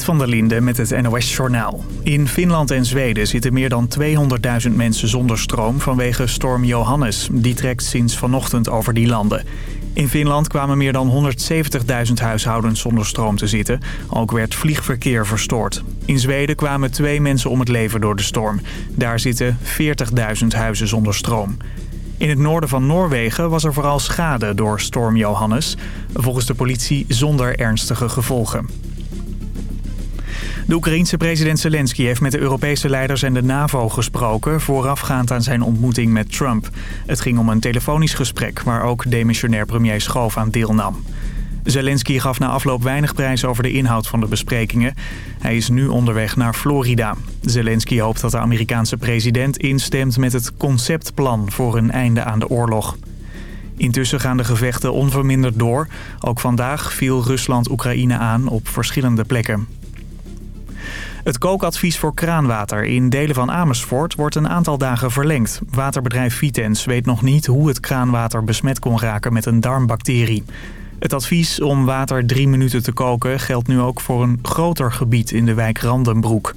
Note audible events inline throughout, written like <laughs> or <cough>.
Van der Linde met het NOS-journaal. In Finland en Zweden zitten meer dan 200.000 mensen zonder stroom vanwege storm Johannes. Die trekt sinds vanochtend over die landen. In Finland kwamen meer dan 170.000 huishoudens zonder stroom te zitten. Ook werd vliegverkeer verstoord. In Zweden kwamen twee mensen om het leven door de storm. Daar zitten 40.000 huizen zonder stroom. In het noorden van Noorwegen was er vooral schade door storm Johannes. Volgens de politie zonder ernstige gevolgen. De Oekraïense president Zelensky heeft met de Europese leiders en de NAVO gesproken... voorafgaand aan zijn ontmoeting met Trump. Het ging om een telefonisch gesprek waar ook demissionair premier Schoof aan deelnam. Zelensky gaf na afloop weinig prijs over de inhoud van de besprekingen. Hij is nu onderweg naar Florida. Zelensky hoopt dat de Amerikaanse president instemt met het conceptplan voor een einde aan de oorlog. Intussen gaan de gevechten onverminderd door. Ook vandaag viel Rusland Oekraïne aan op verschillende plekken. Het kookadvies voor kraanwater in delen van Amersfoort wordt een aantal dagen verlengd. Waterbedrijf Vitens weet nog niet hoe het kraanwater besmet kon raken met een darmbacterie. Het advies om water drie minuten te koken geldt nu ook voor een groter gebied in de wijk Randenbroek.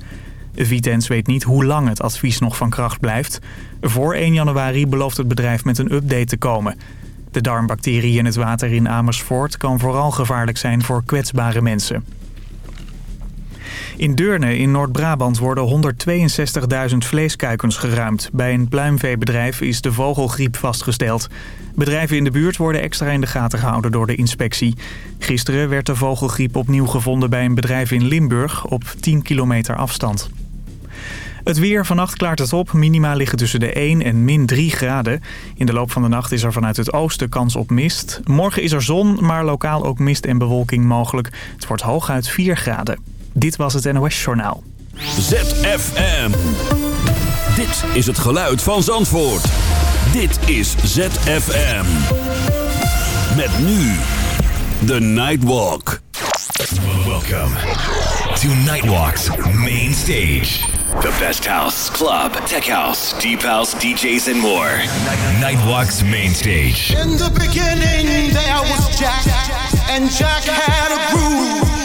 Vitens weet niet hoe lang het advies nog van kracht blijft. Voor 1 januari belooft het bedrijf met een update te komen. De darmbacterie in het water in Amersfoort kan vooral gevaarlijk zijn voor kwetsbare mensen. In Deurne in Noord-Brabant worden 162.000 vleeskuikens geruimd. Bij een pluimveebedrijf is de vogelgriep vastgesteld. Bedrijven in de buurt worden extra in de gaten gehouden door de inspectie. Gisteren werd de vogelgriep opnieuw gevonden bij een bedrijf in Limburg op 10 kilometer afstand. Het weer, vannacht klaart het op. Minima liggen tussen de 1 en min 3 graden. In de loop van de nacht is er vanuit het oosten kans op mist. Morgen is er zon, maar lokaal ook mist en bewolking mogelijk. Het wordt hooguit 4 graden. Dit was het NOS Journaal. ZFM. Dit is het geluid van Zandvoort. Dit is ZFM. Met nu The Nightwalk. Welcome to Nightwalk's main stage. The best house, club, tech house, deep house, DJs, and more. Nightwalk's main stage. In the beginning, there was Jack, and Jack had a groove.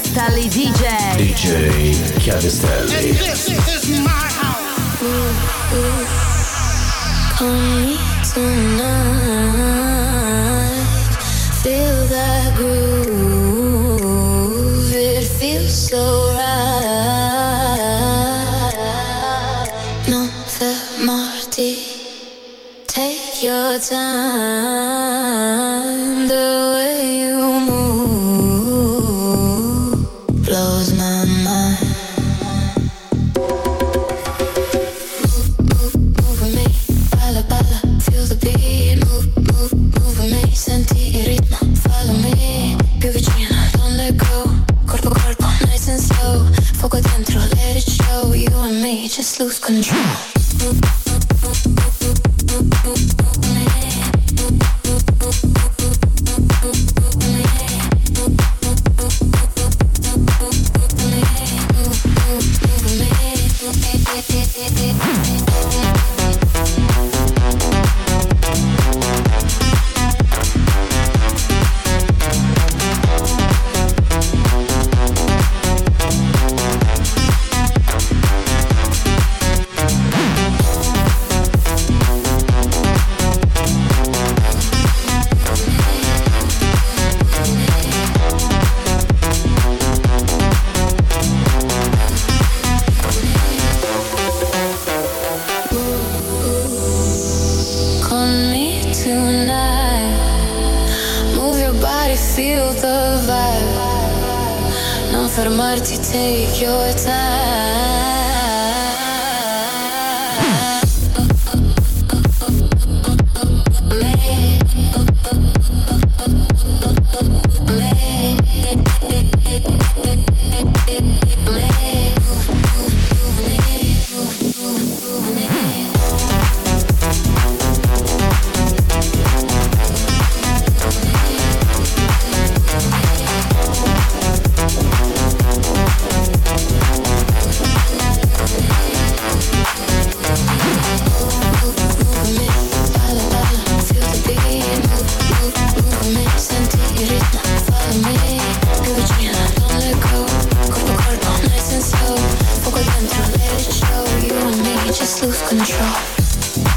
Chiavistelli DJ. DJ And this is my house. Come tonight, feel that groove. It feels so right. Non Marty. take your time. Lose control. Lose control.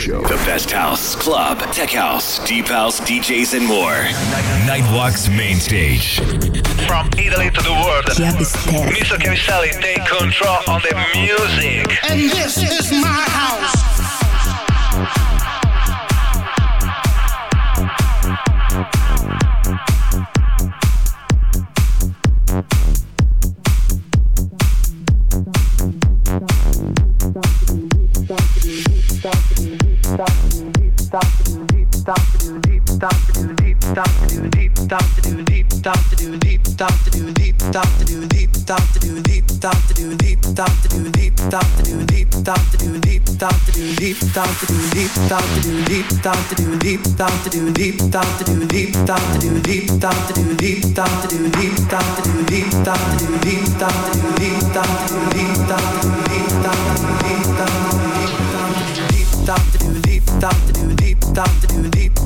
Show. The best house, club, tech house, deep house, DJs, and more. Nightwalk's main stage. From Italy to the world, Mr. Camiselli take control of the music. And this is my house. down to do deep down to do deep down to do deep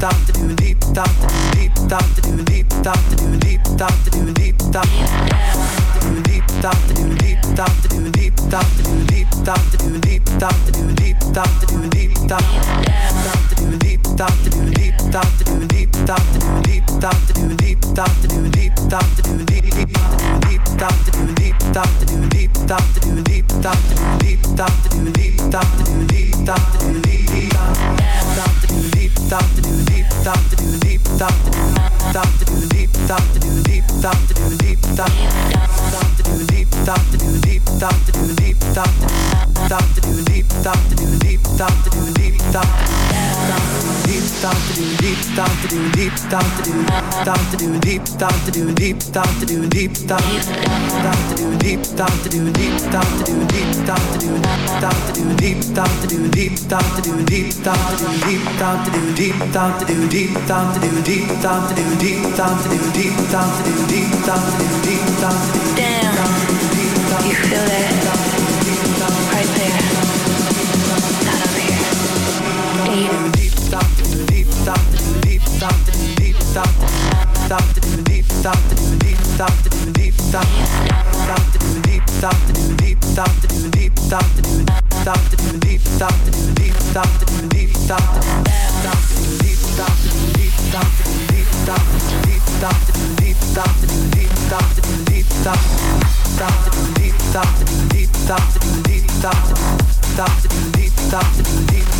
Yeah deep, deep, deep, deep, deep, Damn, you feel deep Stop.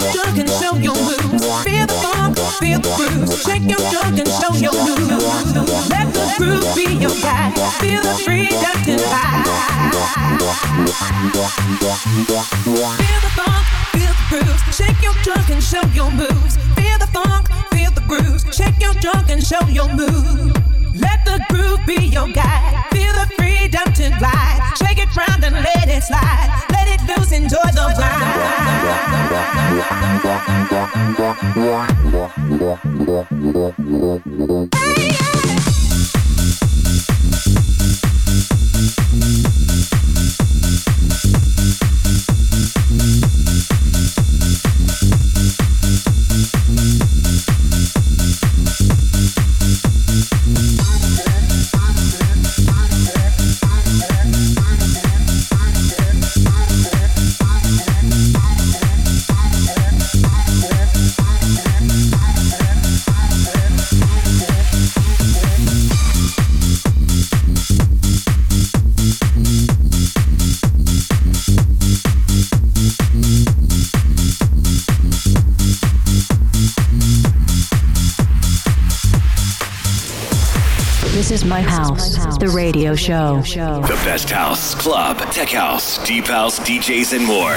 junk and show your moves. Feel the funk, feel the grooves. Shake your junk and show your moves. Let the groove be your guide. Feel the freedom to fly. Feel the funk, feel the grooves. Shake your junk and show your moves. Feel the funk, feel the grooves. Shake your junk and show your moves. Let the groove be your guide. Feel the freedom to glide. Shake it round and let it slide. Let it loose, enjoy the ride. Hey, yeah. Radio show. The best house, club, tech house, deep house, DJs, and more.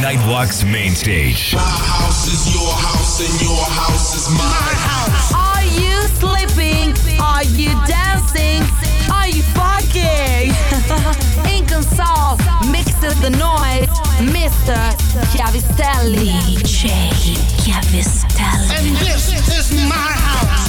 Nightwalk's main stage. My house is your house and your house is my house. Are you sleeping? Are you dancing? Are you fucking? <laughs> Inconsol mixes the noise. Mr. Chiavistelli. DJ Chiavistelli. And this is my house.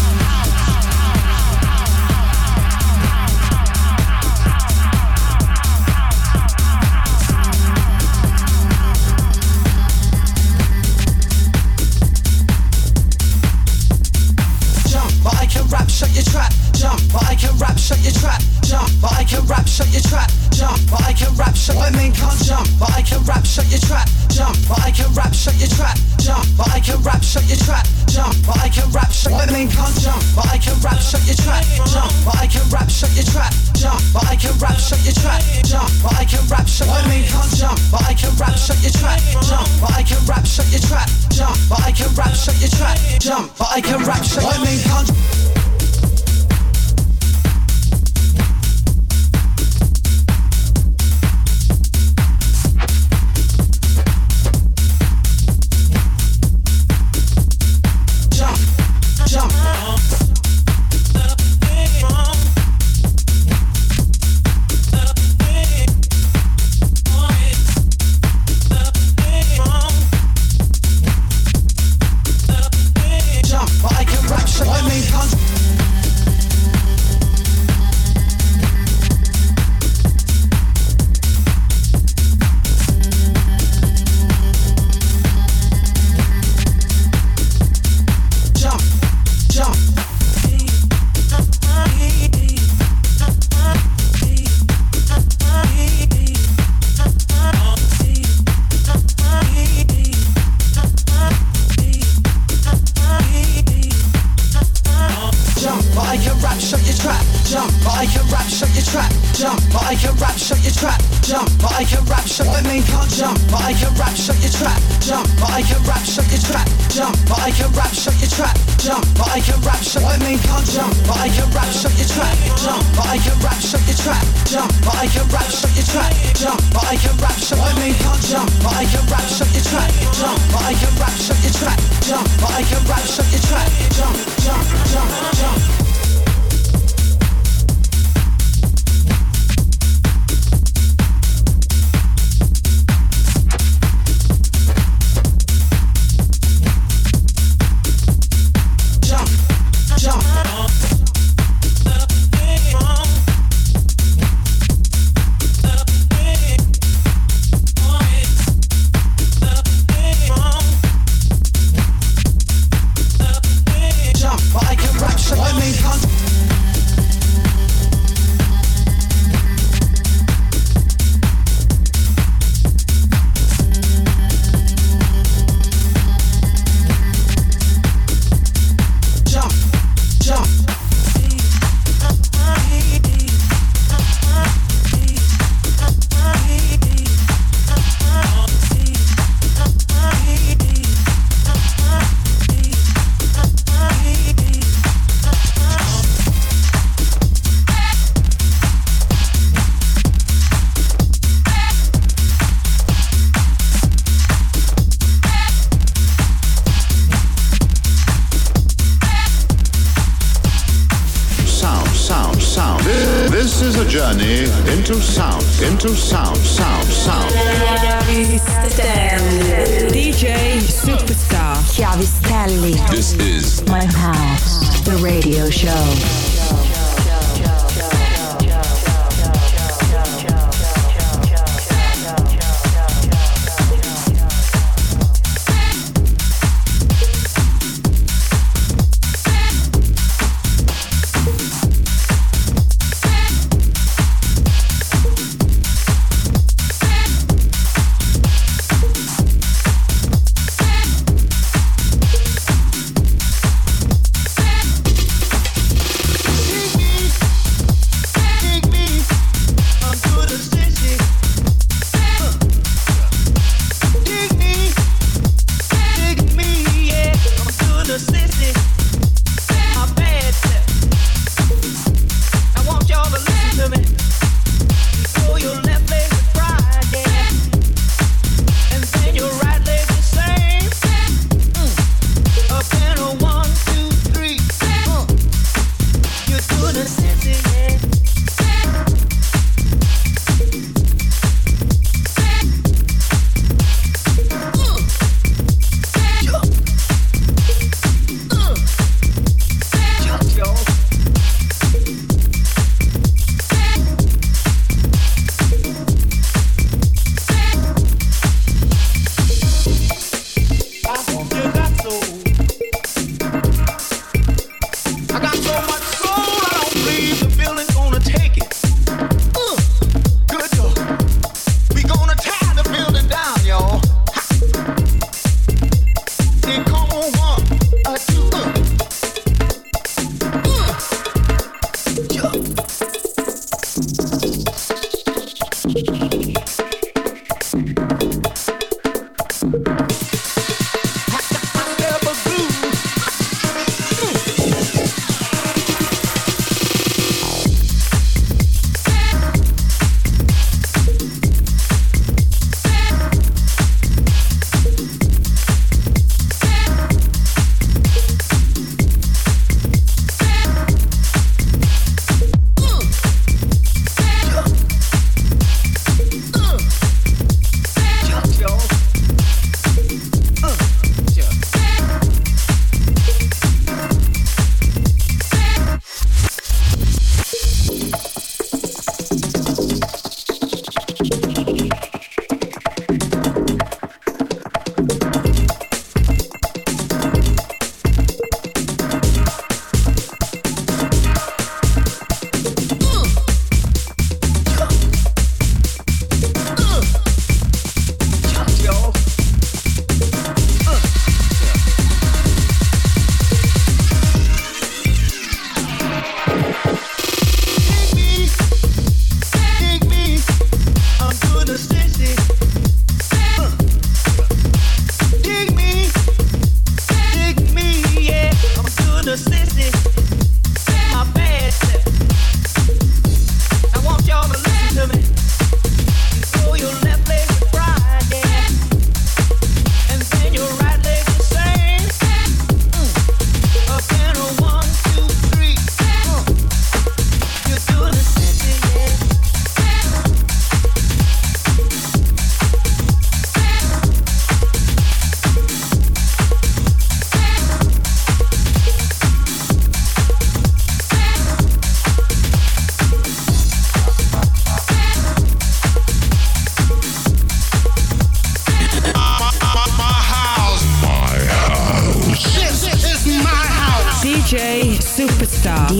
Rap, shut your trap. Jump, but I can rap, shut your trap. Jump, but I can rap, shut my main can't jump, but I can rap, shut your trap. Jump, but I can rap, shut your trap. Jump, but I can rap, shut your trap. Jump, but I can rap, shut my main can't jump, but I can rap, shut your trap. Jump, but I can rap, shut your trap. Jump, but I can rap, shut your trap. Jump, jump, jump. jump,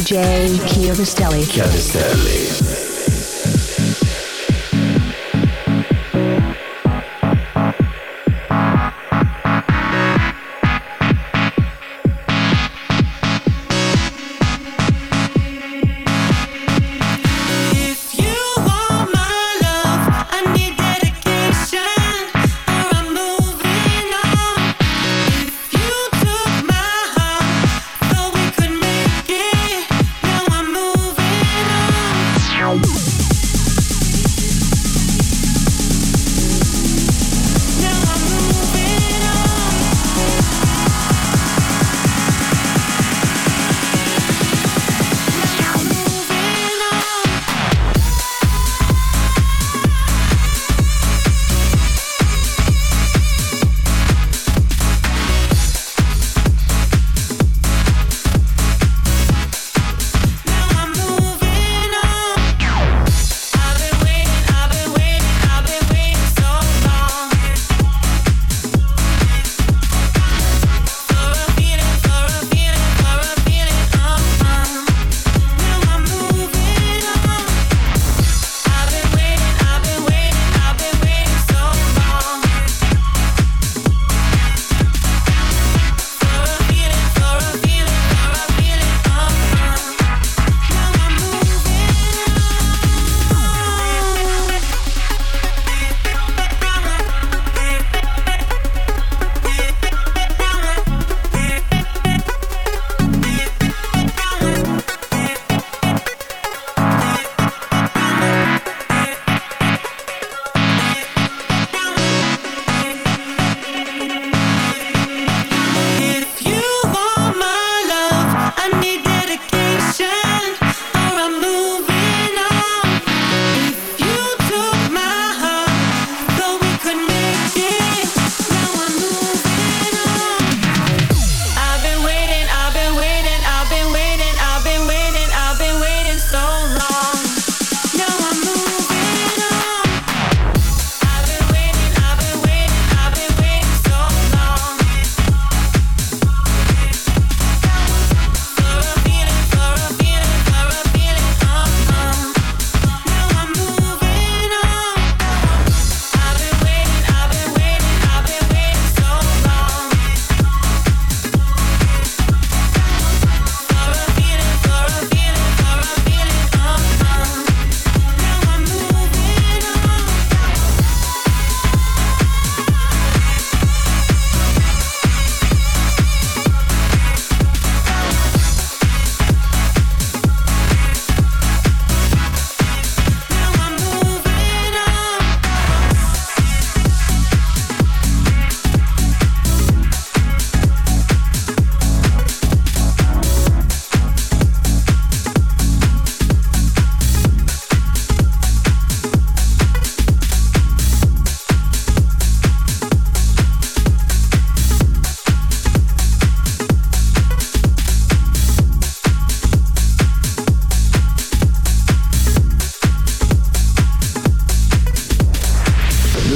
DJ Chiavistelli. Chiavistelli.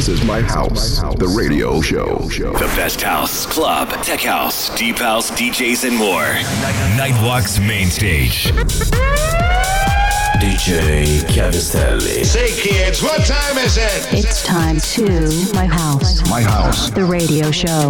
The radio show. The best house, club, tech house, deep house, DJs, and more. Nightwalk's main stage. DJ Chiavistelli. Say, kids, what time is it? It's time to My House. My House. The radio show.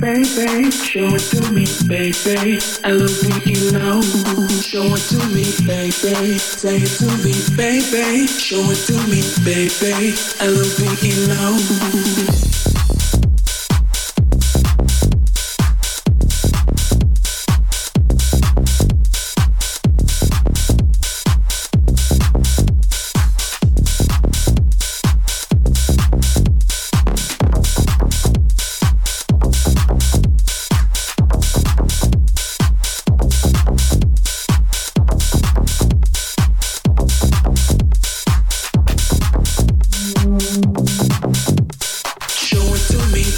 Baby. Show it to me, baby. I love you low. Show it to me, baby. Say it to me, baby. Show it to me, baby. I love you low.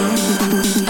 음.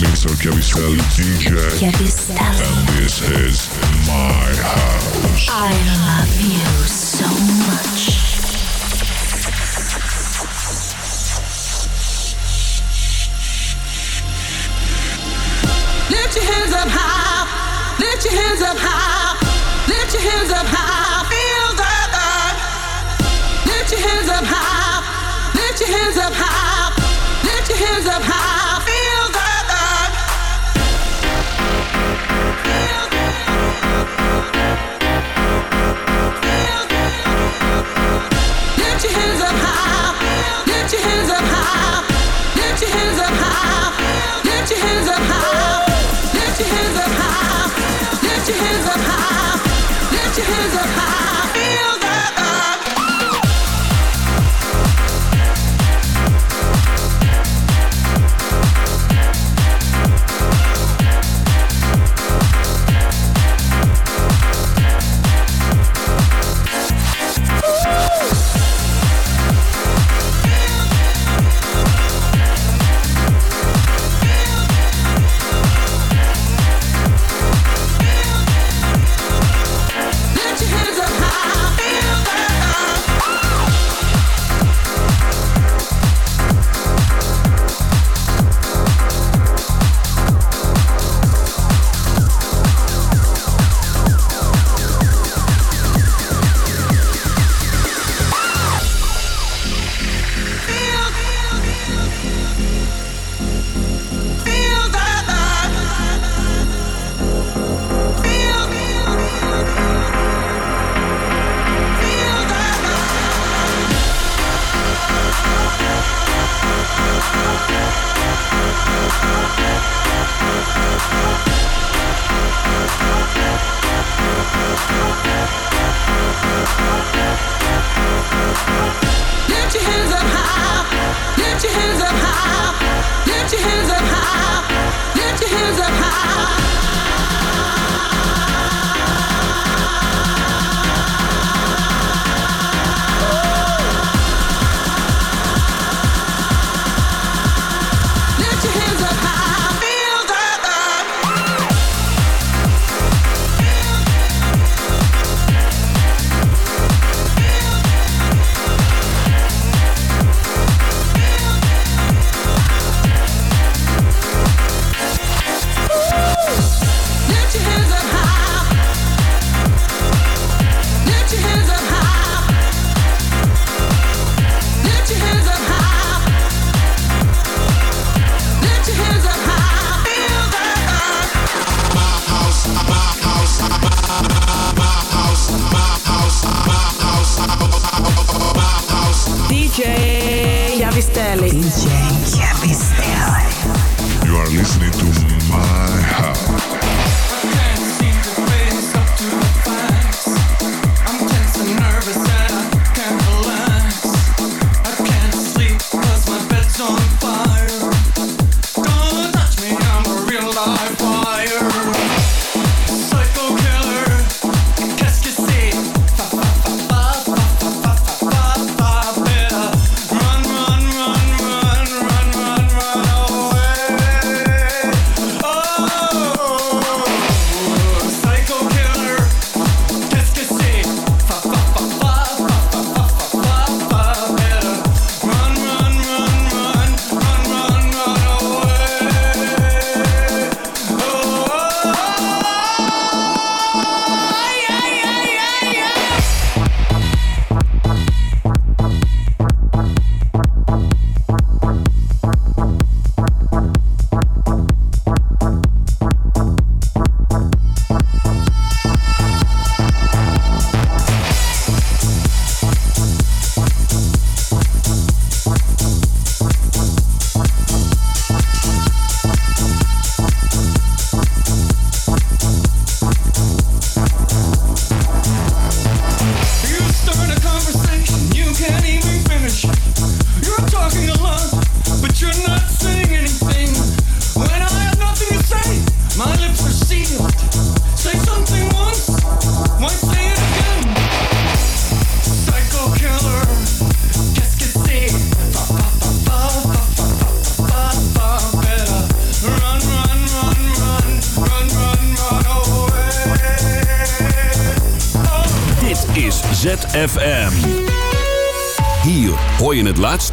mixer Chiavistelli DJ. And this is my house. I love you so much.